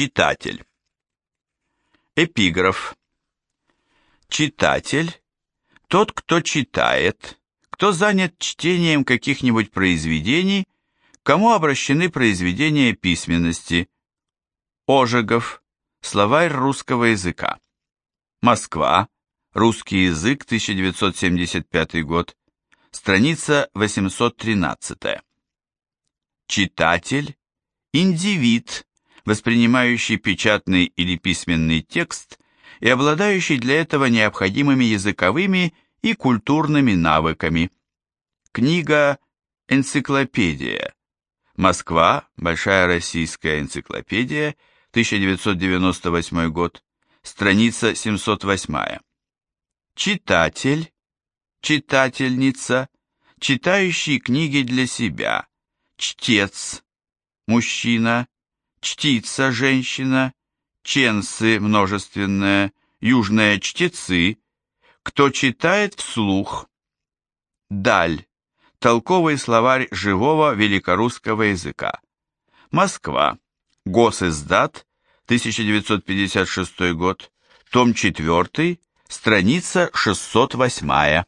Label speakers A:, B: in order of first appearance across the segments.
A: Читатель. Эпиграф. Читатель – тот, кто читает, кто занят чтением каких-нибудь произведений, кому обращены произведения письменности. Ожегов. Словарь русского языка. Москва. Русский язык, 1975 год. Страница 813. Читатель – индивид, воспринимающий печатный или письменный текст и обладающий для этого необходимыми языковыми и культурными навыками. Книга «Энциклопедия». Москва, Большая российская энциклопедия, 1998 год, страница 708. Читатель, читательница, читающий книги для себя, чтец, мужчина, чтица женщина, ченцы множественное, южные чтецы, кто читает вслух. Даль. Толковый словарь живого великорусского языка. Москва. Госиздат, 1956 год, том 4, страница 608.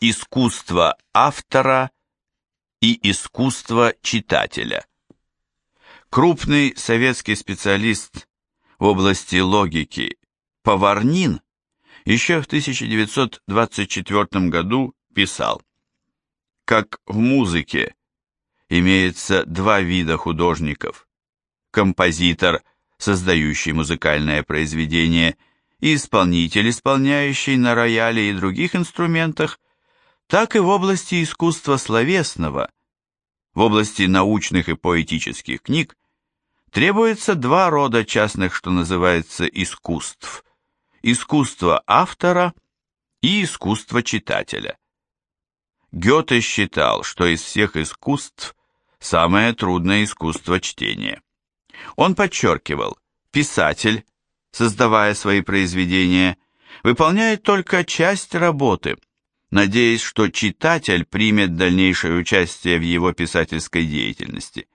A: Искусство автора и искусство читателя. Крупный советский специалист в области логики Поварнин еще в 1924 году писал, как в музыке имеется два вида художников, композитор, создающий музыкальное произведение, и исполнитель, исполняющий на рояле и других инструментах, так и в области искусства словесного, в области научных и поэтических книг требуется два рода частных, что называется, искусств. Искусство автора и искусство читателя. Гёте считал, что из всех искусств самое трудное искусство чтения. Он подчеркивал, писатель, создавая свои произведения, выполняет только часть работы, надеясь, что читатель примет дальнейшее участие в его писательской деятельности.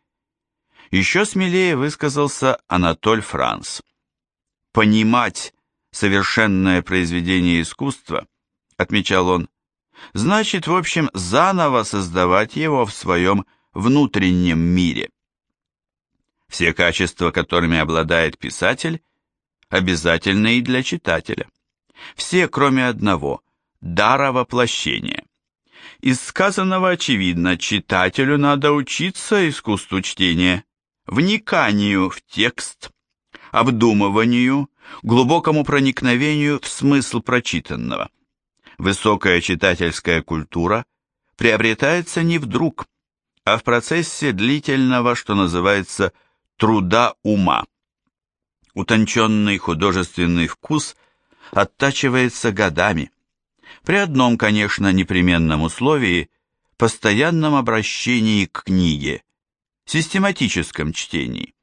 A: Еще смелее высказался Анатоль Франс. «Понимать совершенное произведение искусства, — отмечал он, — значит, в общем, заново создавать его в своем внутреннем мире. Все качества, которыми обладает писатель, обязательны и для читателя. Все, кроме одного – дара воплощения. Из сказанного очевидно, читателю надо учиться искусству чтения, вниканию в текст, обдумыванию, глубокому проникновению в смысл прочитанного. Высокая читательская культура приобретается не вдруг, а в процессе длительного, что называется, труда ума. Утонченный художественный вкус оттачивается годами. При одном, конечно, непременном условии – постоянном обращении к книге, систематическом чтении.